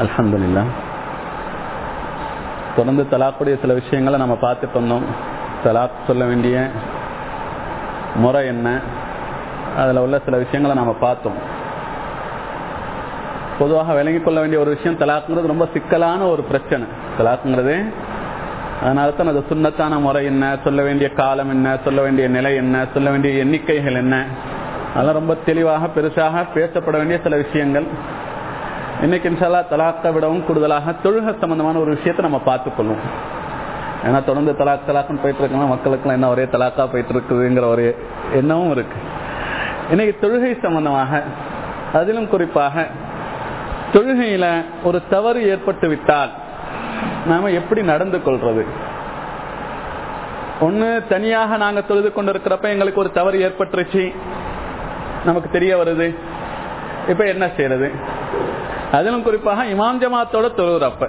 அலமதுல்லா தொடர்ந்து தலாக்குடைய சில விஷயங்களை நம்ம பார்த்துட்டு வந்தோம். தலாக் சொல்ல வேண்டிய முறை என்ன? அதில் உள்ள சில விஷயங்களை நம்ம பார்த்தோம். பொதுவாக விளங்கிக் கொள்ள வேண்டிய ஒரு விஷயம் தலாக்குங்கிறது ரொம்ப சிக்கலான ஒரு பிரச்சனை. தலாக்குங்கிறது அதனால தான் அது சுண்ணத்தான முறை என்ன சொல்ல வேண்டிய காலம் என்ன சொல்ல வேண்டிய நிலை என்ன சொல்ல வேண்டிய எண்ணிக்கைகள் என்ன. அதெல்லாம் ரொம்ப தெளிவாக பெருசாக பேசப்பட வேண்டிய சில விஷயங்கள். இன்னைக்கு இன்ஷால்லா தலாக்கை விடவும் கூடுதலாக தொழுகை சம்பந்தமான ஒரு விஷயத்தை நம்ம பார்த்துக்கொள்ளும் ஏன்னா தொடர்ந்து தலாக் தலாக்குன்னு போயிட்டு இருக்கோம்னா மக்களுக்குலாம் என்ன ஒரே தலாக்கா போயிட்டு இருக்குதுங்கிற ஒரு எண்ணமும் இருக்கு. இன்னைக்கு தொழுகை சம்பந்தமாக அதிலும் குறிப்பாக தொழுகையில ஒரு தவறு ஏற்பட்டு விட்டால் நாம எப்படி நடந்து கொள்றது? ஒண்ணு தனியாக நாங்க தொழுது கொண்டிருக்கிறப்ப எங்களுக்கு ஒரு தவறு ஏற்பட்டுருச்சு. நமக்கு தெரிய வருது. இப்ப என்ன செய்யறது அதிலும் குறிப்பாக இமாம் ஜமாத்தோட தொழுகிறப்ப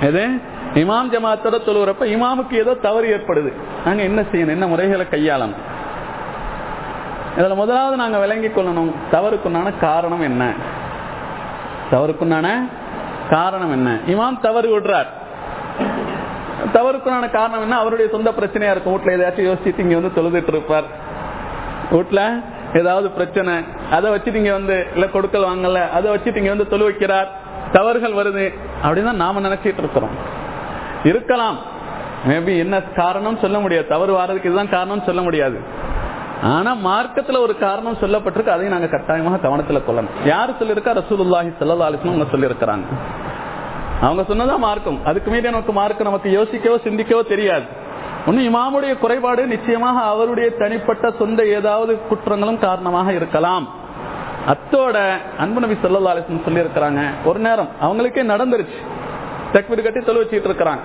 எது? இமாம் ஜமாத்தோட தொழுகிறப்ப இமாமுக்கு ஏதோ தவறு ஏற்படுது. நாங்க என்ன செய்யணும்? என்ன முறைகளை கையாளணும்? இதுல முதலாவது நாங்க விளங்கி கொள்ளணும். தவறுக்குண்டான காரணம் என்ன? தவறுக்குண்டான காரணம் என்ன? இமாம் தவறு விடுறார். தவறுக்குண்டான காரணம் என்ன? அவருடைய சொந்த பிரச்சனையா இருக்கும். வீட்டுல ஏதாச்சும் யோசிச்சுட்டு இங்க வந்து தொழுதுட்டு இருப்பார். வீட்டுல ஏதாவது பிரச்சனை அதை வச்சுட்டு நீங்க வந்து இல்ல கொடுக்கல் வாங்கல அதை வச்சுட்டு நீங்க வந்து தொழு வைக்கிறார் தவறுகள் வருது அப்படின்னு நாம நினைச்சிட்டு இருக்கிறோம். இருக்கலாம். மேபி என்ன காரணம் சொல்ல முடியாது. தவறு வர்றதுக்கு இதுதான் காரணம் சொல்ல முடியாது. ஆனா மார்க்கத்துல ஒரு காரணம் சொல்லப்பட்டிருக்கு அதையும் நாங்க கட்டாயமாக கவனத்துல கொள்ளணும். யாரு சொல்லியிருக்கா? ரசூலுல்லாஹி சல்லா அலிஸ்லாம் அவங்க சொல்லியிருக்கிறாங்க. அவங்க சொன்னதான் மார்க்கம். அதுக்கு மீறி நமக்கு மார்க்கம் நமக்கு யோசிக்கவோ சிந்திக்கவோ தெரியாது. ஒன்று இமாமுடைய குறைபாடு நிச்சயமாக அவருடைய தனிப்பட்ட சொந்த ஏதாவது குற்றங்களும் காரணமாக இருக்கலாம். அத்தோட அன்பு நபி சொல்லா அலிஸ்லம் சொல்லி இருக்கிறாங்க ஒரு நேரம் அவங்களுக்கே நடந்துருச்சு. தக்வீடு கட்டி தொழு வச்சுட்டு இருக்கிறாங்க.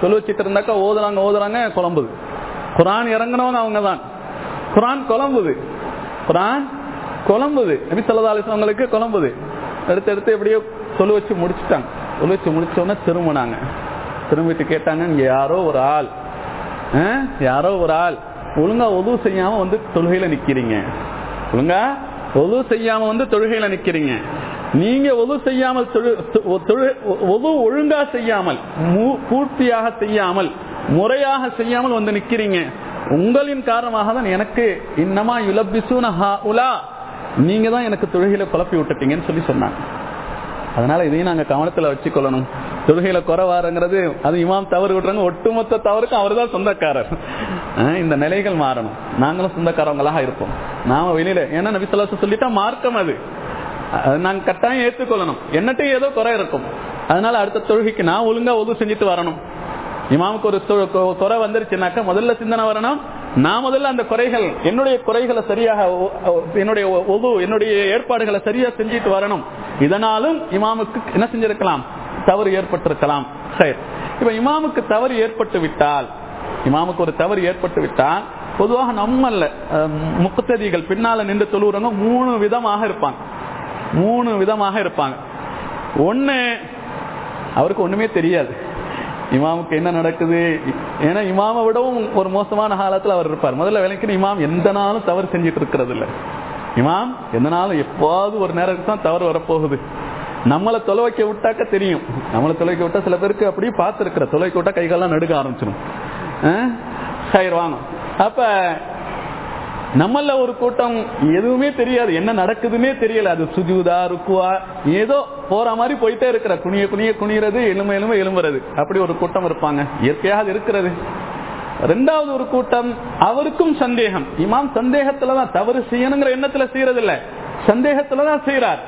தொழு வச்சுட்டு இருந்தாக்கா ஓதுறாங்க ஓதுறாங்க குழம்புது. குரான் இறங்கினவங்க அவங்க தான் குரான் குழம்புது. குரான் குழம்புது. நபி சொல்லா அலிஸ்லாம் அவங்களுக்கு குழம்புது. எடுத்து எடுத்து எப்படியோ தொழு வச்சு முடிச்சுட்டாங்க. தொழு வச்சு முடிச்சோன்னா திரும்பினாங்க. திரும்பிட்டு கேட்டாங்க இங்க யாரோ ஒரு ஆள். யாரோ ஒரு ஆள். ஒழுங்கா ஒது செய்யாம வந்து தொழுகையில நிக்கிறீங்க. ஒழுங்கா? ஒது செய்யாம வந்து தொழுகையில நிக்கிறீங்க. நீங்க ஒது செய்யாமல் ஒது ஒழுங்கா செய்யாமல் பூர்த்தியாக செய்யாமல் முறையாக செய்யாமல் வந்து நிக்கிறீங்க. உங்களின் காரணமாக தான் எனக்கு இன்னமா யுலபிசுன உலா நீங்க தான் எனக்கு தொழுகையில குழப்பி விட்டுட்டீங்கன்னு சொல்லி சொன்னாங்க. அதனால இதையும் நாங்க கவனத்துல வச்சுக்கொள்ளணும். தொழுகையில குறைவாருங்கிறது அது இமாம் தவறு விடுறாங்க ஒட்டுமொத்த தவறுக்கும் அவர் தான் சொந்தக்காரர். இந்த நிலைகள் மாறணும். நாங்களும் சொந்தக்காரவங்களாக இருப்போம். நாம வெளியில ஏன்னா நபிசல்லாச சொல்லிட்டா மார்க்கம் அது. நாங்க கட்டாயம் ஏற்றுக்கொள்ளணும் என்னட்டையும் ஏதோ குறை இருக்கும். அதனால அடுத்த தொழுகைக்கு நான் ஒழுங்கா ஒது செஞ்சுட்டு வரணும். இமாமுக்கு ஒரு குறை வந்துருச்சுனாக்கா முதல்ல சிந்தனை வரணும். நான் முதல்ல அந்த குறைகள் என்னுடைய குறைகளை சரியாக என்னுடைய ஒது என்னுடைய ஏற்பாடுகளை சரியா செஞ்சுட்டு வரணும். இதனாலும் இமாமுக்கு என்ன செஞ்சிருக்கலாம்? தவறு ஏற்பட்டிருக்கலாம். சரி. இப்ப இமாமுக்கு தவறு ஏற்பட்டு விட்டால் இமாமுக்கு ஒரு தவறு ஏற்பட்டு விட்டால் பொதுவாக நம்மல்ல முக்கத்ததிகள் பின்னால நின்று தொழுகிறவங்க மூணு விதமாக இருப்பாங்க. மூணு விதமாக இருப்பாங்க. ஒண்ணு அவருக்கு ஒண்ணுமே தெரியாது. இமாமுக்கு என்ன நடக்குது? ஏன்னா இமாமை விடவும் ஒரு மோசமான காலத்தில் அவர் இருப்பார். முதல்ல விளக்கின இமாம் எந்த நாளும் தவறு செஞ்சுட்டு இருக்கிறது இல்லை. இமாம் எந்த நாளும் எப்பாவது ஒரு நேரத்துக்கு தான் தவறு வரப்போகுது? நம்மளை தொலை வைக்க விட்டாக்க தெரியும். நம்மளை தொலை வைக்க விட்டா சில பேருக்கு அப்படியே பார்த்துருக்கிற. தொலை வைக்க விட்டா கைகாலாம் நடுக்க ஆரம்பிச்சிடும் சரி வாங்க. அப்ப நம்மள ஒரு கூட்டம் எதுவுமே தெரியாது. என்ன நடக்குதுன்னே தெரியல. அது சுஜூதா ருக்குவா ஏதோ போற மாதிரி போயிட்டே இருக்கிற. குனிய குனிய குனியறது எலும்ப எலும்ப எலும்புறது. அப்படி ஒரு கூட்டம் இருப்பாங்க. இயற்கையாக அது இருக்கிறது. ரெண்டாவது ஒரு கூட்டம் அவருக்கும் சந்தேகம். இமாம் சந்தேகத்துலதான் தவறு செய்யணுங்கிற எண்ணத்துல செய்யறது இல்ல சந்தேகத்துலதான் செய்யறார்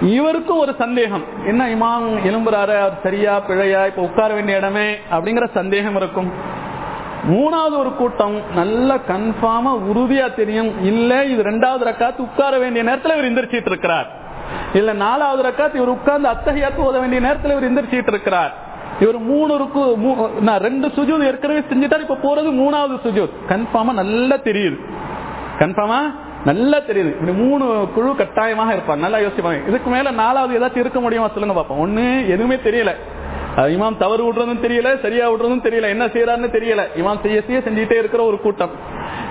இவருக்கும் ஒரு சந்தேகம். என்ன இமாம் எலும்புறாரு அவர் சரியா பிழையா? இப்ப உட்கார வேண்டிய இடமே? அப்படிங்கிற சந்தேகம் இருக்கும். மூணாவது ஒரு கூட்டம் நல்ல கன்ஃபார்மா உறுதியா தெரியும். இல்ல இது ரெண்டாவது ரக்காத்து உட்கார வேண்டிய நேரத்தில் இவர் எந்திரிச்சிட்டு இருக்கிறார். இல்ல நாலாவது ரக்காத்து இவர் உட்கார்ந்து அத்தகையாத்து ஓத வேண்டிய நேரத்தில் இவர் எந்திரிச்சிட்டு இருக்கிறார். இவர் மூணு இருக்கு ரெண்டு சுஜூத் ஏற்கனவே செஞ்சுட்டார். இப்ப போறது மூணாவது சுஜூத். கன்ஃபார்மா நல்லா தெரியுது. கன்ஃபார்மா நல்லா தெரியுது. இப்படி மூணு குழு கட்டாயமாக இருப்பாங்க. நல்லா யோசிப்பாங்க. இதுக்கு மேல நாலாவது ஏதாச்சும் இருக்க முடியுமா சொல்லுங்க பார்ப்போம் ஒண்ணு எதுவுமே தெரியல. இமாம் தவறு விடுறதும் தெரியல சரியா விடுறதும் தெரியல என்ன செய்யறாருன்னு தெரியல. இமாம் செய்ய செய்ய செஞ்சுட்டே இருக்கிற ஒரு கூட்டம்.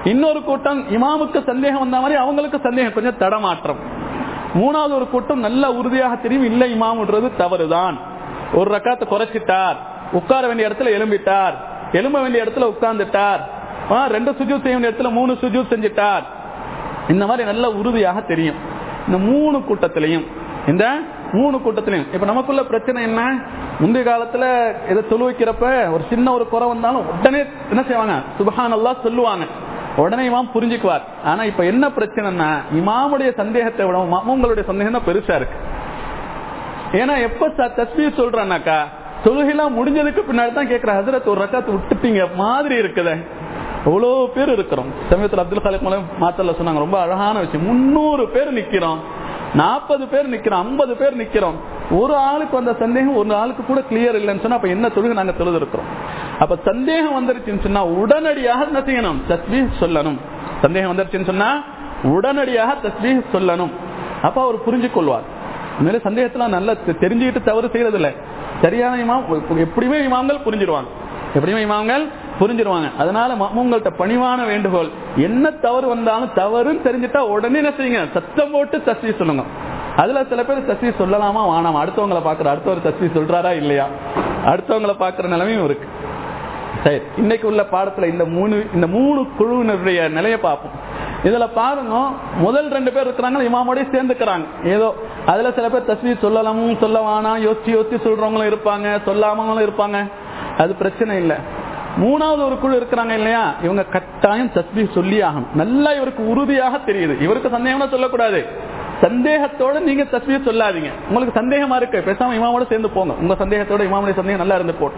இன்னொரு கூட்டம் இமாமுக்கு சந்தேகம் வந்த மாதிரி அவங்களுக்கு சந்தேகம். கொஞ்சம் தடமாற்றம். மூணாவது ஒரு கூட்டம் நல்ல உறுதியாக தெரியும். இல்லை விடுறது தவறுதான். ஒரு ரக்காத்தை குறைச்சிட்டார். உட்கார வேண்டிய இடத்துல எலும்பிட்டார் எலும்ப வேண்டிய இடத்துல உட்கார்ந்துட்டார். ஆ, ரெண்டு சுஜூத் செய்ய வேண்டிய இடத்துல மூணு சுஜூத் செஞ்சிட்டார். இந்த மாதிரி நல்ல உறுதியாக தெரியும். இந்த மூணு கூட்டத்திலையும். இந்த மூணு கூட்டத்திலையும். இப்ப நமக்குள்ள பிரச்சனை என்ன? முந்தைய காலத்துல இதை தொழு வைக்கிறப்ப ஒரு சின்ன ஒரு குறை வந்தாலும் உடனே என்ன செய்வாங்க? சுபஹானல்லா சொல்லுவாங்க. உடனே இமாம் புரிஞ்சுக்குவார். ஆனா இப்ப என்ன பிரச்சனைன்னா இமாமுடைய சந்தேகத்தை விட உங்களுடைய சந்தேகம் தான் பெருசா இருக்கு. ஏன்னா எப்ப தஸ்மீர் சொல்றானாக்கா தொழுகைலாம் முடிஞ்சதுக்கு பின்னாடி தான் கேட்கிற ஹசரத் ஒரு ரக்காத்து விட்டுட்டீங்க. மாதிரி இருக்குதே. எவ்வளவு பேர் இருக்கிறோம். சமயத்தில் அப்துல் கலிக் மலை மாத்தல்ல சொன்னாங்க. ரொம்ப அழகான விஷயம். முன்னூறு பேர் நிக்கிறோம். நாற்பது பேர் நிக்கிறோம். ஐம்பது பேர் நிக்கிறோம். ஒரு ஆளுக்கு வந்த சந்தேகம் ஒரு ஆளுக்கு கூட கிளியர் இல்லைன்னு சொன்னா அப்ப என்ன தொழுகை நாங்க தொழுதிருக்கிறோம்? அப்ப சந்தேகம் வந்துருச்சுன்னு சொன்னா உடனடியாக என்ன செய்யணும்? தஸ்மீ சொல்லணும். சந்தேகம் வந்துருச்சுன்னு சொன்னா உடனடியாக தஸ்மீ சொல்லணும். அப்ப அவர் புரிஞ்சு கொள்வார் உண்மையிலே சந்தேகத்துல நல்லா தெரிஞ்சுக்கிட்டு தவறு செய்யறது இல்லை சரியான இமாம் எப்படியுமே இமாம்கள் புரிஞ்சிருவாங்க. எப்படியுமே இமாம்கள் புரிஞ்சிருவாங்க. அதனால உங்கள்கிட்ட பணிவான வேண்டுகோள். என்ன தவறு வந்தாலும் தவறுன்னு தெரிஞ்சுட்டா உடனே என்ன செய்யுங்க? சத்தம் போட்டு தஸ்வி சொல்லுங்க. அதுல சில பேர் தஸ்வி சொல்லலாமா வானாமா அடுத்தவங்களை பாக்குற அடுத்தவர் தஸ்வி சொல்றாரா இல்லையா? அடுத்தவங்களை பாக்குற நிலைமையும் இருக்கு. சரி இன்னைக்கு உள்ள பாடத்துல இந்த மூணு இந்த மூணு குழுவினருடைய நிலையை பார்ப்போம். இதுல பாருங்க முதல் ரெண்டு பேர் இருக்கிறாங்க இமாமோடய சேர்ந்துக்கிறாங்க. ஏதோ அதுல சில பேர் தஸ்மீ சொல்லலாமும் சொல்ல வேணாம் யோசிச்சு யோசிச்சு சொல்றவங்களும் இருப்பாங்க சொல்லாமங்களும் இருப்பாங்க. அது பிரச்சனை இல்லை. மூணாவது ஒரு குழு இருக்கிறாங்க இல்லையா? இவங்க கட்டாயம் தஸ்பி சொல்லி ஆகணும். நல்லா இவருக்கு உறுதியாக தெரியுது. இவருக்கு சந்தேகம்னா சொல்லக்கூடாது. சந்தேகத்தோட நீங்க தஸ்மீ சொல்லாதீங்க. உங்களுக்கு சந்தேகமா இருக்கு. பேசாம இமாமோட சேர்ந்து போங்க. உங்க சந்தேகத்தோட இமாமுடைய சந்தேகம் நல்லா இருந்து போட்டு.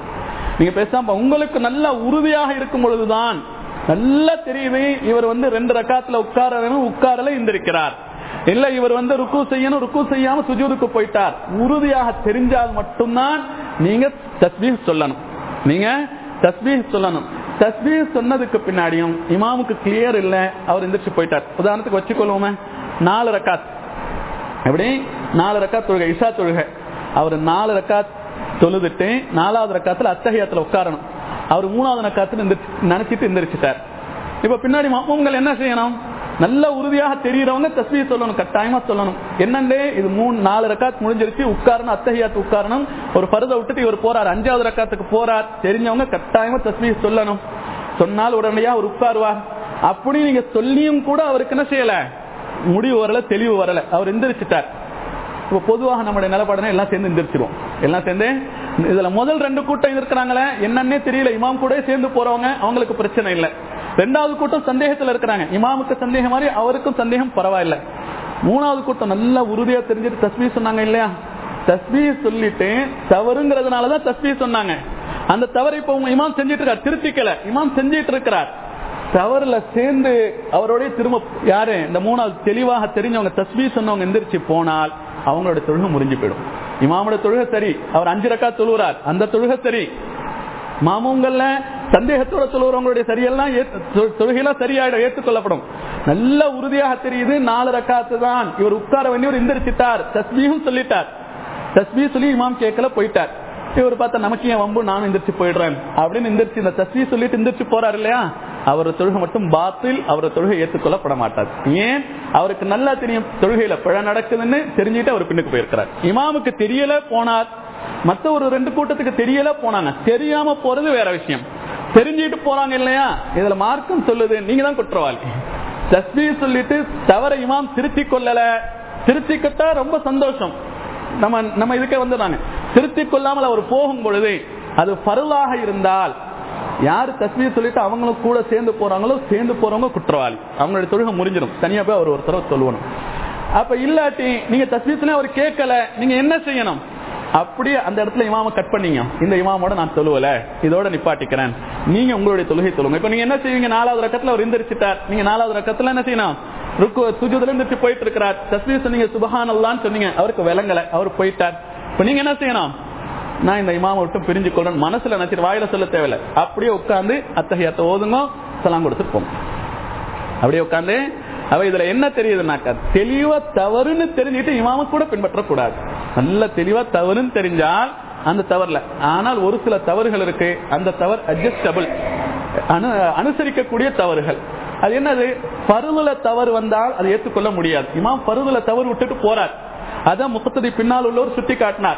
நீங்க பேசாம உங்களுக்கு நல்ல உறுதியாக இருக்கும் பொழுதுதான் நல்லா தெரியுது. இவர் வந்து ரெண்டு ரக்காத்துல உட்காரணும் உட்காரல இருந்திருக்கிறார் இல்ல இவர் வந்து ருக்கு செய்யணும் ருக்கு செய்யாம சுஜூதுக்கு போயிட்டார். உறுதியாக தெரிஞ்சால் மட்டும்தான் நீங்க தஸ்பீஹ் சொல்லணும். நீங்க தஸ்பீஹ் சொல்லணும். தஸ்பீஹ் சொன்னதுக்கு பின்னாடியும் இமாமுக்கு கிளியர் இல்ல அவர் எந்திரிச்சு போயிட்டார். உதாரணத்துக்கு வச்சுக்கொள்வோமே நாலு ரக்காத். எப்படி? நாலு ரக்காத் தொழுகை இஷா தொழுகை. அவர் நாலு ரக்காத் தொழுதுட்டு நாலாவது ரக்காத்துல அத்தகையத்துல உட்காரணும். அவர் மூணாவது ரக்காத்துல நினைச்சிட்டு எந்திரிச்சிட்டார். இப்ப பின்னாடி உங்களை என்ன செய்யணும்? நல்ல உறுதியாக தெரிகிறவங்க தஸ்மீ சொல்லணும் கட்டாயமா சொல்லணும். என்னண்டே இது மூணு நாலு ரக்காத் முடிஞ்சிருச்சு. உட்காரணும் அத்தகையாத்து உட்காரணும். ஒரு பருதை விட்டுட்டு இவர் போறார். அஞ்சாவது ரக்காத்துக்கு போறார். தெரிஞ்சவங்க கட்டாயமா தஸ்மீ சொல்லணும். சொன்னால் உடனடியா அவர் உட்காருவார். அப்படி நீங்க சொல்லியும் கூட அவருக்கு என்ன செய்யல? முடிவு வரல தெளிவு வரல. அவர் எந்திரிச்சிட்டார். இப்ப பொதுவாக நம்முடைய நிலப்பாடுனா எல்லாம் சேர்ந்து எந்திரிச்சிருவோம். எல்லாம் சேர்ந்து இதுல முதல் ரெண்டு கூட்டம் இருக்கிறாங்களே என்னன்னே தெரியல. இமாம் கூட சேர்ந்து போறவங்க அவங்களுக்கு பிரச்சனை இல்லை. ரெண்டாவது கூட்டம் சந்தேகத்துல இருக்கிறாங்க. இமாமுக்கு சந்தேகம் மாதிரி அவருக்கும் சந்தேகம் பரவாயில்ல. மூணாவது கூட்டம் நல்லா உறுதியா தெரிஞ்சுட்டு தஸ்மீ சொன்னாங்க இல்லையா? தஸ்மீ சொல்லிட்டு தவறுங்கிறதுனாலதான் தஸ்மீ சொன்னாங்க. அந்த தவறு இப்ப உங்க இமாம் செஞ்சிட்டு இருக்கார் திருத்திக்கல. இமாம் செஞ்சிட்டு இருக்கிறார் தவறுல சேர்ந்து அவரோடய திரும்ப யாரு? இந்த மூணாவது தெளிவாக தெரிஞ்சவங்க தஸ்பீ சொன்னவங்க எந்திரிச்சு போனால் அவங்களோட தொழுகை முறிஞ்சு போயிடும். இமாமோட தொழுகை சரி. அவர் அஞ்சு ரக்கா தொழுகிறார். அந்த தொழுகை சரி. மாமூங்கல்ல சந்தேகத்தோட சொல்லுவவங்களுடைய சரியெல்லாம் தொழுகையெல்லாம் சரியாயிடும் ஏற்றுக்கொள்ளப்படும். நல்ல உறுதியாக தெரியுது நாலு ரக்காத்து தான். இவர் உட்கார வேண்டியவர் எந்திரிச்சிட்டார். தஸ்பீயும் சொல்லிட்டார். தஸ்பீ சொல்லி இமாம் கேட்கல போயிட்டார். இவர் பார்த்தா நமக்கு ஏன் வம்பு? நானும் எந்திரிச்சு போயிடுறேன். அப்படின்னு எந்திரிச்சு இந்த தஸ்பீ சொல்லிட்டு எந்திரிச்சு போறாரு இல்லையா? அவர் தொழுகை மட்டும் பாத்தில் அவர் தொழுகை ஏற்றுக்கொள்ளப்பட மாட்டார் ஏன்? அவருக்கு நல்லா தெரியும் தொழுகையில பிழை நடக்குதுன்னு தெரிஞ்சுட்டு அவர் பின்னுக்கு போயிருக்கிறார். இமாமுக்கு தெரியல போனார். மத்த ஒரு ரெண்டு கூட்டத்துக்கு தெரியல போனாங்க. தெரியாம போறது வேற விஷயம். தெரிஞ்சுட்டு போறாங்க இல்லையா? இதுல மார்க்கம் சொல்லுது. நீங்க தான் குற்றவாளி. தஸ்பீ சொல்லிட்டு தவற இமாம் திருத்தி கொள்ளல. திருத்திக்கிட்டா ரொம்ப சந்தோஷம். நம்ம நம்ம இதுக்கே வந்துடுறாங்க. திருத்தி கொள்ளாமல் அவர் போகும் பொழுது அது பருளாக இருந்தால் யாரு தஸ்மியை சொல்லிட்டு அவங்களும் கூட சேர்ந்து போறாங்களோ சேர்ந்து போறவங்க குற்றவாளி. அவங்களுடைய தொழுகை முறிஞ்சிடும் தனியா போய் அவர் ஒரு சொல்லணும் அப்ப இல்லாட்டி நீங்க தஸ்மீத்துல அவர் கேட்கல. நீங்க என்ன செய்யணும்? அப்படியே அந்த இடத்துல இமாம கட் பண்ணீங்க. இந்த இமாமோட நான் தொழுவல. இதோட நிப்பாட்டிக்கிறேன். நீங்க உங்களுடைய தொழுகை தொழுங்க. இப்ப நீங்க என்ன செய்வீங்க? நாலாவது ரக்கத்துல அவர் எந்திரிச்சிட்டார். நீங்க நாலாவது ரக்கத்துல என்ன செய்யணும்? ருக்கு சுஜுதுல இருந்துச்சு போயிட்டு இருக்கிறார் தஸ்மீ சொன்னீங்க சுபஹானல்லான்னு சொன்னீங்க. அவருக்கு விளங்கல. அவர் போயிட்டார். இப்ப நீங்க என்ன செய்யணும்? நான் இந்த இமாம விட்டு பிரிஞ்சு கொள்றேன். மனசுல நினைச்சிட்டு வாயில சொல்ல தேவையில்ல. அப்படியே உட்காந்து அத்தகையத்தை ஓதுங்க சலாம் கொடுத்துட்டு போங்க. அப்படியே உட்காந்து அவ இதுல என்ன தெரியுதுனாக்கா தெளிவா தவறுன்னு தெரிஞ்சுட்டு இமாம கூட பின்பற்றக்கூடாது. நல்ல தெளிவா தவறுன்னு தெரிஞ்சால் அந்த தவறுல. ஆனால் ஒரு சில தவறுகள் இருக்கு. அந்த தவறு அட்ஜஸ்டபிள் அனு அனுசரிக்கக்கூடிய தவறுகள். அது என்னது? பருதுல தவறு வந்தால் அதை ஏற்றுக்கொள்ள முடியாது. இமாம் பருதுல தவறு விட்டுட்டு போறார். அதான் முகத்ததி பின்னால் உள்ளவர் சுட்டி காட்டினார்.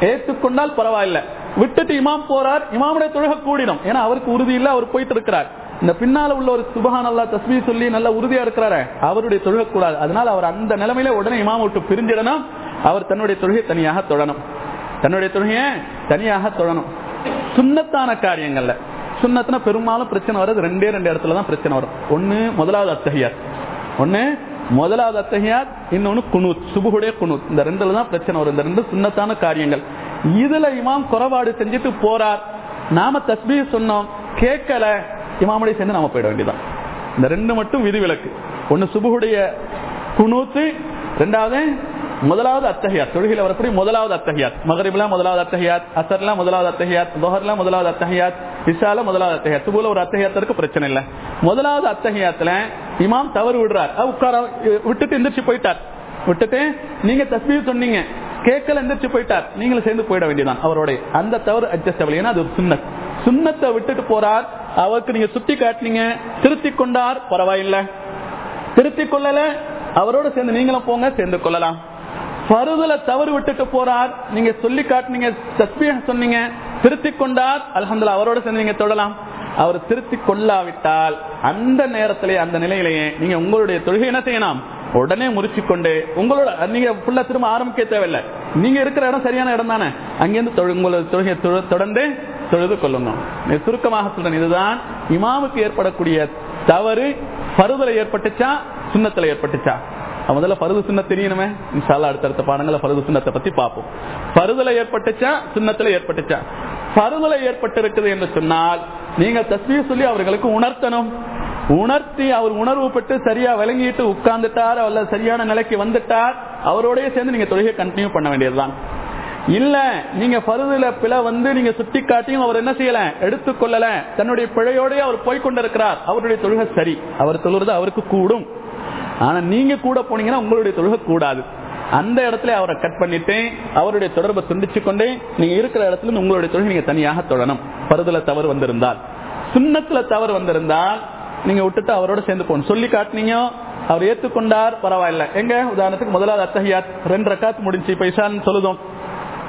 ஏற்றுக்கொண்டால் பரவாயில்ல. விட்டுட்டு இமாம் போறார். இமாமுடைய தொழுகை கூடிடும். ஏன்னா அவருக்கு உறுதி இல்ல அவர் போயிட்டு இருக்கிறார். இந்த பின்னால உள்ள ஒரு சுபஹான் அல்லா தஸ்மி சொல்லி நல்ல உறுதியா இருக்கிறாரு. அவருடைய தொழுகை கூடாது அதனால அவர் அந்த நிலைமையில உடனே இமாம் விட்டு பிரிஞ்சிடணும். அவர் தன்னுடைய தொழுகை தனியாக தொடணும் தன்னுடைய தொழுகையை தனியாக தொடணும் சுண்ணத்தான காரியங்கள்ல. சுண்ணத்துனா பெரும்பாலும் பிரச்சனை வர்றது ரெண்டே ரெண்டு இடத்துல தான் பிரச்சனை வரும். ஒன்னு முதலாவது அத்தகையார். ஒன்னு முதலாவது அத்தகையார் இன்னொன்னு குனூத் சுபுகுடைய குணூத் இந்த ரெண்டுல தான் பிரச்சனை வரும். இந்த ரெண்டு சுண்ணத்தான காரியங்கள். இதுல இமாம் குறைபாடு செஞ்சுட்டு போறார். நாம தஸ்பீ சொன்னோம். கேட்கல. இமாமுடைய சேர்ந்து நாம போயிட வேண்டியதான் இந்த ரெண்டு மட்டும் விதிவிலக்கு. ஒன்னு சுபுகுடைய குனூத்து ரெண்டாவது முதலாவது அத்தகையாத் தொழுகையில் வரக்கூடிய முதலாவது அத்தகையாத் மகரிப்லாம் முதலாவது அத்தகையாத் அசர்லாம் முதலாவது அத்தகையாத் தொஹர்லாம் முதலாவது அத்தகையாத் இசால முதலாவது அத்தகையாத் போல ஒரு அத்தகையாத்திற்கு பிரச்சனை இல்லை. முதலாவது அத்தகையாத்துல இமாம் தவறு விடுறார். உட்கார விட்டுட்டு எந்திரிச்சு போயிட்டார். விட்டுட்டு நீங்க தஸ்பீர் சொன்னீங்க. கேட்கல எந்திரிச்சு போயிட்டார். நீங்களும் சேர்ந்து போயிட வேண்டியதான் அவரோட அந்த தவறு அட்ஜஸ்டபிள் ஏன்னா அது ஒரு சுண்ணத். சுண்ணத்தை விட்டுட்டு போறார். அவருக்கு நீங்க சுட்டி காட்டினீங்க. திருத்தி கொண்டார். பரவாயில்லை. திருத்தி கொள்ளல. அவரோட சேர்ந்து நீங்களும் போங்க சேர்ந்து கொள்ளலாம். பருதுல தவறு விட்டுட்டு போறார். நீங்க சொல்லி காட்டினீங்க தஸ்பிய சொன்னீங்க திருத்தி கொண்டார். அலமதுல அவரோட சேர்ந்து நீங்க தொடலாம் அவர் திருத்தி கொள்ளாவிட்டால் அந்த நேரத்திலே அந்த நிலையிலேயே நீங்க உங்களுடைய தொழுகை என்ன செய்யலாம்? உடனே முறிச்சு கொண்டு உங்களோட நீங்க ஃபுல்லா திரும்ப ஆரம்பிக்க தேவையில்லை. நீங்க இருக்கிற இடம் சரியான இடம் தானே? அங்கிருந்து உங்களோட தொழுகையை தொடர்ந்து தொழுது கொள்ளுங்க சுருக்கமாக சொல்றேன் இதுதான் இமாமுக்கு ஏற்படக்கூடிய தவறு பருதல ஏற்பட்டுச்சா சுண்ணத்துல ஏற்பட்டுச்சா? முதல்ல பருது சின்ன தெரியணுமே? இன்ஷால்லா அடுத்தடுத்த பாடங்களை பருது சின்னத்தை பத்தி பார்ப்போம். பருதுல ஏற்பட்டுச்சா? சின்னத்துல ஏற்பட்டுச்சா? பருதுல ஏற்பட்டிருக்குது என்று சொன்னால் நீங்க தஸ்மிய சொல்லி அவர்களுக்கு உணர்த்தணும். உணர்த்தி அவர் உணர்வு பெற்று சரியா விளங்கிட்டு உட்கார்ந்துட்டார் அல்ல சரியான நிலைக்கு வந்துட்டார் அவரோடய சேர்ந்து நீங்க தொழுகை கண்டினியூ பண்ண வேண்டியதுதான். இல்ல நீங்க பருதுல பிழை வந்து நீங்க சுட்டி காட்டியும் அவர் என்ன செய்யல? எடுத்துக்கொள்ளல. தன்னுடைய பிழையோடய அவர் போய்கொண்டிருக்கிறார் அவருடைய தொழுகை சரி. அவர் தொழுறது அவருக்கு கூடும். ஆனா நீங்க கூட போனீங்கன்னா உங்களுடைய தொழுகை கூடாது. அந்த இடத்துல அவரை கட் பண்ணிட்டேன் அவருடைய தொடர்பை துண்டிச்சு கொண்டே நீங்க இருக்கிற இடத்துல உங்களுடைய தொழில் நீங்க தனியாக தொடணும். பருதல தவறு வந்திருந்தால். சுண்ணத்துல தவறு வந்திருந்தால் நீங்க விட்டுட்டு அவரோட சேர்ந்து போகணும். சொல்லி காட்டினீங்க அவர் ஏத்துக்கொண்டார் பரவாயில்ல. எங்க? உதாரணத்துக்கு முதலாவது அத்தகையாத் ரெண்டு ரக்காத்து முடிஞ்சு பைசான்னு சொல்லுதோம்.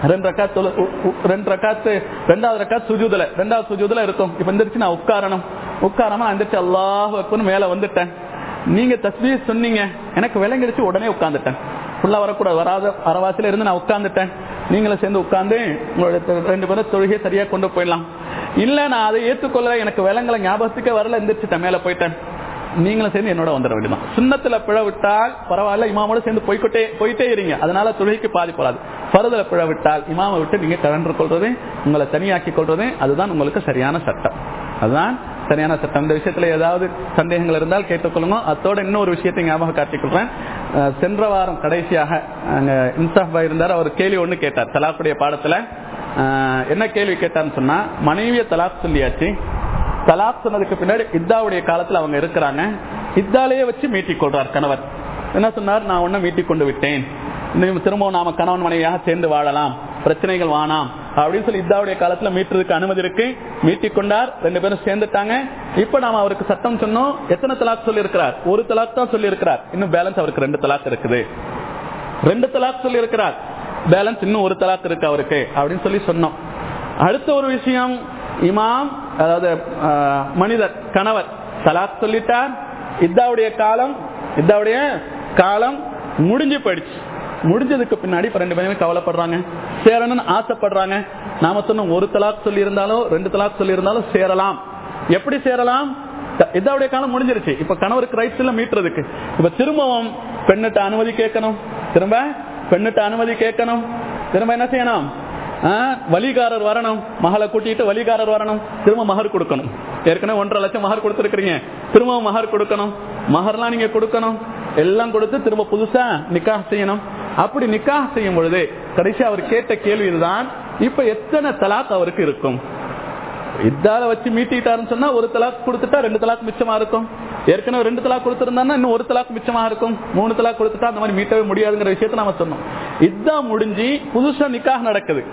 ரெண்டு ரக்காத் ரெண்டு ரக்காத்து ரெண்டாவது ரக்காத் சுஜூதுல ரெண்டாவது சுஜூதுல இருக்கும். இப்ப எந்திரிச்சு நான் உட்காரணும். உட்காரமா எந்திரிச்சு அல்லாஹ் மேல வந்துட்டேன். நீங்க தஸ்பீர் சொன்னீங்க எனக்கு விலங்கிடுச்சு உடனே உட்காந்துட்டேன் ஃபுல்லா வரக்கூடாது வராத அரவாசில இருந்து நான் உட்காந்துட்டேன் நீங்களும் சேர்ந்து உட்காந்து உங்களுடைய ரெண்டு பேரும் தொழுகை சரியா கொண்டு போயிடலாம். இல்ல நான் அதை ஏற்றுக்கொள்ள எனக்கு விலங்கல ஞாபகத்துக்கே வரல எந்திரிச்சிட்டேன் மேல போயிட்டேன். நீங்களும் சேர்ந்து என்னோட வந்துட வேண்டியதான் சுண்ணத்துல பிழ விட்டால் பரவாயில்ல இமாமோட சேர்ந்து போய்கிட்டே போயிட்டே இருங்க. அதனால தொழுகைக்கு பாதிப்படாது பருதல பிழ விட்டால் இமாமை விட்டு நீங்க கலந்து கொள்றது உங்களை தனியாக்கி கொள்றது அதுதான் உங்களுக்கு சரியான சட்டம். அதுதான் சரியான சட்டம் இந்த விஷயத்துல ஏதாவது சந்தேகங்கள் இருந்தால் கேட்டுக்கொள்ளுங்க. அத்தோட இன்னொரு விஷயத்தை ஞாபகம் காட்டிக்கொள்றேன். சென்ற வாரம் கடைசியாக அங்க இன்சாஃப் பாய் இருந்தார். அவர் கேள்வி ஒண்ணு கேட்டார் தலாக்குடைய பாடத்துல. என்ன கேள்வி கேட்டான்னு சொன்னா மனைவிய தலாக் சொல்லியாச்சு. தலாக் சொன்னதுக்கு பின்னாடி இத்தாவுடைய காலத்துல அவங்க இருக்கிறாங்க. இத்தாலேயே வச்சு மீட்டிக் கொள்றார் கணவர். என்ன சொன்னார்? நான் ஒன்னும் மீட்டிக் கொண்டு விட்டேன். திரும்பவும் நாம கணவன் மனைவியாக சேர்ந்து வாழலாம். பிரச்சனைகள் வானாம் அப்படின்னு சொல்லி இத்தாவுடைய காலத்துல மீட்டுறதுக்கு அனுமதி இருக்கு. மீட்டிக் கொண்டார் ரெண்டு பேரும் சேர்ந்துட்டாங்க. இப்ப நாம அவருக்கு சட்டம் சொன்னோம். எத்தனை தலாக் சொல்லி இருக்கிறார் ஒரு தலாக் தான் சொல்லி இருக்கிறார் இன்னும் பேலன்ஸ் அவருக்கு ரெண்டு தலாக் இருக்குது. ரெண்டு தலாக் சொல்லி இருக்கிறார் பேலன்ஸ் இன்னும் ஒரு தலாக் இருக்கு அவருக்கு அப்படின்னு சொல்லி சொன்னோம். அடுத்த ஒரு விஷயம் இமாம் அதாவது மனிதர் கணவர் தலாக் சொல்லிட்டார். இத்தாவுடைய காலம் இத்தாவுடைய காலம் முடிஞ்சு போயிடுச்சு. முடிஞ்சதுக்கு பின்னாடி இப்ப ரெண்டு பேருமே கவலைப்படுறாங்க. சேரணும்னு ஆசைப்படுறாங்க. நாம சொன்ன ஒரு தலாக் சொல்லி இருந்தாலும் ரெண்டு தலாக் சொல்லி இருந்தாலும் சேரலாம். எப்படி சேரலாம்? இதாவுடைய காலம் முடிஞ்சிருச்சு. இப்ப கணவருக்கு ரைட்ஸ் எல்லாம் மீட்டுறதுக்கு. இப்ப திரும்பவும் பெண்ணிட்ட அனுமதி கேட்கணும். திரும்ப பெண்ணிட்ட அனுமதி கேட்கணும். திரும்ப என்ன செய்யணும்? வலிகாரர் வரணும். மகளை கூட்டிட்டு வலிகாரர் வரணும். திரும்ப மகர் கொடுக்கணும். ஏற்கனவே ஒன்றரை லட்சம் மகர் கொடுத்துருக்கீங்க திரும்பவும் மகர் கொடுக்கணும். மகர்லாம் நீங்க கொடுக்கணும். எல்லாம் கொடுத்து திரும்ப புதுசா நிக்கா செய்யணும். அப்படி நிக்காக செய்யும் பொழுது கடைசி அவர் கேட்ட கேள்வி இதுதான் இப்ப எத்தனை தலாக் அவருக்கு இருக்கும்? இதால வச்சு மீட்டிட்டாருன்னு சொன்னா ஒரு தலாக் கொடுத்துட்டா ரெண்டு தலாக் மிச்சமா இருக்கும்? ஏற்கனவே ரெண்டு தலாக் கொடுத்திருந்தா இன்னும் ஒரு தலாக் மிச்சமா இருக்கும்? மூணு தலாக் கொடுத்துட்டா அந்த மாதிரி மீட்டவே முடியாதுங்கிற விஷயத்த நாம சொன்னோம். இதான் முடிஞ்சு புதுசா நிக்காக நடக்குது.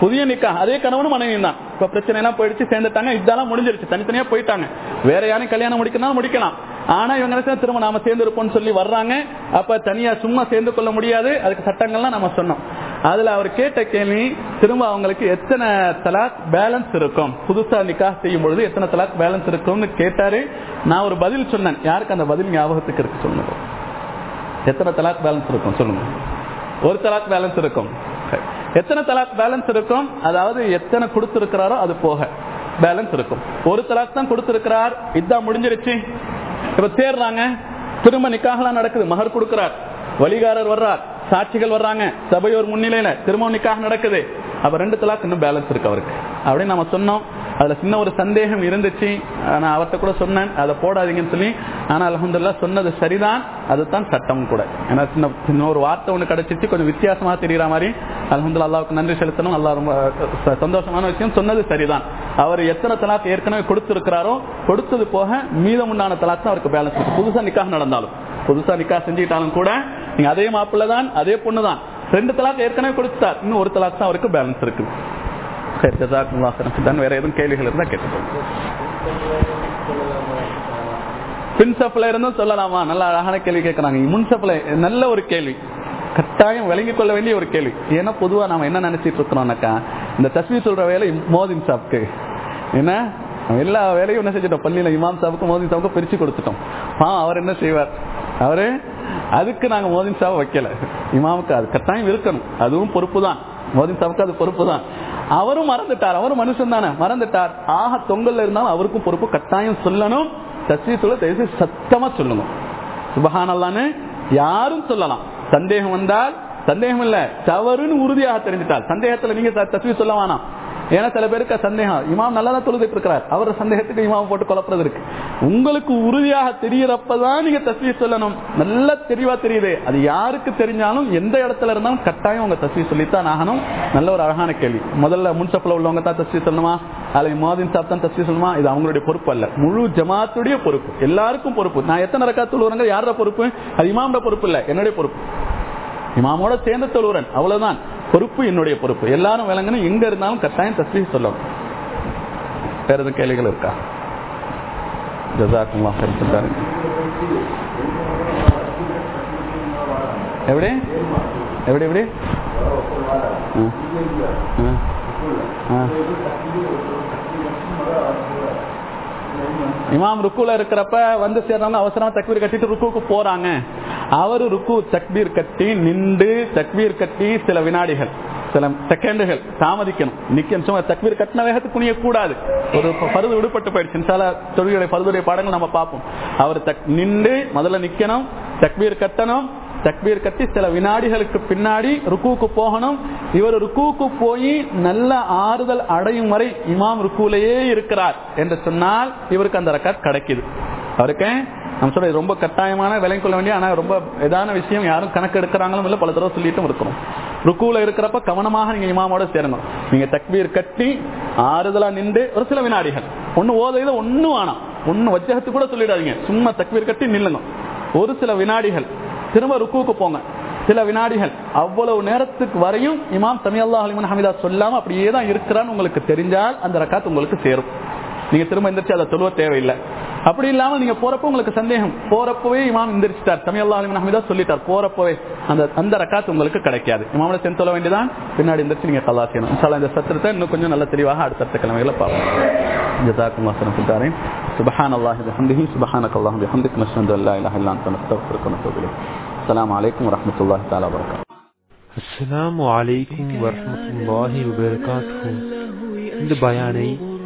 புதிய நிக்கா அதே கணவனும் மனைவி தான். இப்ப பிரச்சனை எல்லாம் போயிடுச்சு சேர்ந்துட்டாங்க இதெல்லாம் முடிஞ்சிருச்சு தனித்தனியா போயிட்டாங்க. வேற யாரையும் கல்யாணம் முடிக்கணும் முடிக்கலாம். ஆனா இவங்க திரும்ப நாம சேர்ந்து இருப்போம்னு சொல்லி வர்றாங்க. அப்ப தனியா சும்மா சேர்ந்து கொள்ள முடியாது. அதுக்கு சட்டங்கள்லாம் நம்ம சொன்னோம். அதுல அவர் கேட்ட கேள்வி திரும்ப அவங்களுக்கு எத்தனை தலாக் பேலன்ஸ் இருக்கும்? புதுசா நிக்கா செய்யும் பொழுது எத்தனை தலாக் பேலன்ஸ் இருக்கும்னு கேட்டாரு. நான் ஒரு பதில் சொன்னேன். யாருக்கு அந்த பதில் ஞாபகத்துக்கு இருக்கு சொல்லுங்க. எத்தனை தலாக் பேலன்ஸ் இருக்கும் சொல்லுங்க. ஒரு தலாக் பேலன்ஸ் இருக்கும். எத்தனை தலாக் பேலன்ஸ் இருக்கும்? அதாவது எத்தனை கொடுத்திருக்கிறாரோ அது போக பேலன்ஸ் இருக்கும். ஒரு தலாக் தான் கொடுத்திருக்கிறார். இதான் முடிஞ்சிருச்சு. இப்ப தேர்றாங்க. திரும்ப நிக்காகலாம் நடக்குது. மகர் கொடுக்கிறார். வழிகாரர் வர்றார். சாட்சிகள் வர்றாங்க. சபையோர் முன்னிலையில திரும்ப நிக்காக நடக்குது. அப்ப ரெண்டு தலாக்கு இன்னும் பேலன்ஸ் இருக்கு அவருக்கு. அப்படின்னு நம்ம சொன்னோம். அதுல சின்ன ஒரு சந்தேகம் இருந்துச்சு. நான் அவர்கிட்ட கூட சொன்னேன். அதை போடாதீங்கன்னு சொல்லி. ஆனா அலமதுல்லா சொன்னது சரிதான். அதுதான் சட்டம் கூட. ஏன்னா சின்ன சின்ன ஒரு வார்த்தை ஒண்ணு கிடைச்சிச்சு. கொஞ்சம் வித்தியாசமா தெரியற மாதிரி. அலமதுல்லா அல்லாவுக்கு நன்றி செலுத்தணும். அல்லா ரொம்ப சந்தோஷமான விஷயம். சொன்னது சரிதான். அவர் எத்தனை தலாக் ஏற்கனவே கொடுத்திருக்கிறாரோ கொடுத்தது போக மீதமுண்டான தலாக் தான் அவருக்கு பேலன்ஸ் இருக்கு. புதுசா நிக்காக நடந்தாலும். புதுசா நிக்கா செஞ்சுக்கிட்டாலும் கூட நீங்க அதே மாப்பிள்ள தான் அதே பொண்ணு தான். ரெண்டு தலாக்கு ஏற்கனவே கொடுத்தார் இன்னும் ஒரு தலாக்கு தான் அவருக்கு பேலன்ஸ் இருக்கு. சரி ஜசாக்குமுல்லாஹ் வேற எதுவும் கேள்விகள் இருந்தா கேட்டுக்கோங்க. பின்சப்ல இருந்தும் சொல்லலாமா? நல்ல அழகான கேள்வி கேட்கறாங்க முன்சப்ல நல்ல ஒரு கேள்வி. கட்டாயம் விளங்கிக் கொள்ள வேண்டிய ஒரு கேள்வி. ஏன்னா பொதுவா நாம என்ன நினைச்சிட்டு இருக்கிறோம்னாக்கா இந்த தஸ்மி சொல்ற வேலை மோதின் சாப்க்கு. என்ன? எல்லா வேலையும் என்ன செஞ்சிட்டோம். பள்ளியில இமாம் சாவுக்கும் மோதின் சாவுக்கும் பிரிச்சு கொடுத்துட்டோம். ஆ அவர் என்ன செய்வார்? அவரு அதுக்கு நாங்க மோதின் சாவை வைக்கல. இமாமுக்கு அது கட்டாயம் இருக்கணும். அதுவும் பொறுப்பு தான் மோதின் சாவுக்கு அது பொறுப்பு தான் அவரும் மறந்துட்டார். அவரும் மனுஷன் தானே. மறந்துட்டார். ஆக தொங்கல்ல இருந்தாலும் அவருக்கும் பொறுப்பு கட்டாயம் சொல்லணும். தஸ்மீ தயவு சத்தமா சொல்லுங்க. சுபஹானல்லான்னு யாரும் சொல்லலாம். சந்தேகம் வந்தால் சந்தேகம் இல்ல. தவறுன்னு உறுதியாக தெரிஞ்சிட்டால். சந்தேகத்துல நீங்க தஸ்மீ சொல்ல வேணாம். ஏன்னா சில பேருக்கு சந்தேகம். இமாம் நல்லா தான் தொழுதுட்டு இருக்கிறார் அவர் சந்தேகத்துக்கு இமாம் போட்டு குழப்பறது இருக்கு. உங்களுக்கு உறுதியாக தெரியறப்பதான் நீங்க தஸ்வீர் சொல்லணும். நல்லா தெளிவா தெரியுது. அது யாருக்கு தெரிஞ்சாலும் எந்த இடத்துல இருந்தாலும் கட்டாயம் உங்க தஸ்வீர் சொல்லித்தான் ஆகணும். நல்ல ஒரு அழகான கேள்வி. முதல்ல முன்சப்பில் உள்ளவங்க தான் தஸ்வீர் சொல்லணுமா? அல்லது மோதின் சாப் தான் தஸ்வீர் சொல்லணுமா? இது அவங்களுடைய பொறுப்பு அல்ல. முழு ஜமாத்துடைய பொறுப்பு. எல்லாருக்கும் பொறுப்பு. நான் எத்தனை ரக்கா தொழுவரங்க யாரோட பொறுப்பு? அது இமாமோட பொறுப்பு இல்ல. என்னுடைய பொறுப்பு. இமாமோட சேர்ந்த தொழுவுறன். அவ்வளவுதான். பொறுப்பு என்னுடைய பொறுப்பு. எல்லாரும் விளங்கணும். எங்க இருந்தாலும் கட்டாயம் தஸ்பீஹ் சொல்லணும். வேற எதுவும் கேள்விகள் இருக்கா? ஜசாக்குமா சொல்லிட்டாரு எப்படி? எப்படி எப்படி? ஆ. இமாம் ருக்குல இருக்கிறப்ப வந்து சேர்றவங்க அவசரமா தக்பீர் கட்டிட்டு ருக்குக்கு போறாங்க. அவரு ருக்கு தக்பீர் கட்டி நின்று தக்பீர் கட்டி சில வினாடிகள் சில செகண்டுகள் தாமதிக்கணும். நிக்க சும்மா தக்பீர் கட்டின வேகத்துக்கு குனிய கூடாது ஒரு பருது விடுபட்டு போயிடுச்சு. சில தொழில்களை பருதுடைய பாடங்கள் நம்ம பார்ப்போம். அவர் நின்று முதல்ல நிக்கணும் தக்பீர் கட்டணும் தக்பீர் கட்டி சில வினாடிகளுக்கு பின்னாடி ருக்குவுக்கு போகணும். இவர் ருக்குவுக்கு போய் நல்ல ஆறுதல் அடையும் வரை இமாம் ருக்குலேயே இருக்கிறார். என்று சொன்னால் இவருக்கு அந்த ரக்காத் கிடைக்குது. அவருக்கு நம்ம சொல்றது ரொம்ப கட்டாயமான விலை கொள்ள வேண்டிய ஆனா ரொம்ப இதான விஷயம் யாரும் கணக்கு எடுக்கிறாங்களும் இல்லை பல தடவை சொல்லிட்டும் இருக்கிறோம். ருக்குல இருக்கிறப்ப கவனமாக நீங்க இமாமோட சேரணும். நீங்க தக்பீர் கட்டி ஆறுதலா நின்று ஒரு சில வினாடிகள். ஒண்ணு ஓதையில ஒன்னும் ஆனா ஒண்ணு வச்சகத்து கூட சொல்லிடாதீங்க. சும்மா தக்பீர் கட்டி நில்லுங்க. ஒரு சில வினாடிகள். திரும்ப ருக்குவுக்கு போங்க. சில வினாடிகள். அவ்வளவு நேரத்துக்கு வரையும் இமாம் சமி அல்லா அலிமன் ஹமிதா சொல்லாம அப்படியே தான் இருக்கிறான்னு உங்களுக்கு தெரிஞ்சால் அந்த ரக்காத் உங்களுக்கு சேரும். நீங்க திரும்ப எந்திரிச்சு அதை தொழுவ தேவையில்லை அப்படி இல்லாம நீங்க போறப்ப உங்களுக்கு சந்தேகம் போறப்பவே இமாம் எந்திரிச்சிட்டார் சமி அல்லா அலிமன் ஹமிதா சொல்லிட்டார் போறப்பவே அந்த அந்த ரக்காத் உங்களுக்கு கிடைக்காது இமாமோட சேர்ந்து சொல்ல வேண்டியதான் பின்னாடி எந்திரிச்சு நீங்க கல்லா செய்யணும் இன்ஷால்லா இந்த சத்திரத்தை இன்னும் கொஞ்சம் நல்ல தெளிவாக அடுத்தடுத்த கிழமைகளை பார்ப்போம் جزاكم الله خيرا في الدارين سبحان الله بحمده سبحانك اللهم بحمدك نشهد ان لا اله الا انت نستغفرك ونتوب اليك السلام عليكم ورحمه الله تعالى وبركاته அஸ்ஸலாமு அலைக்கும் வரஹ்மத்துல்லாஹி வபரகாத்துஹு இந்த பயானை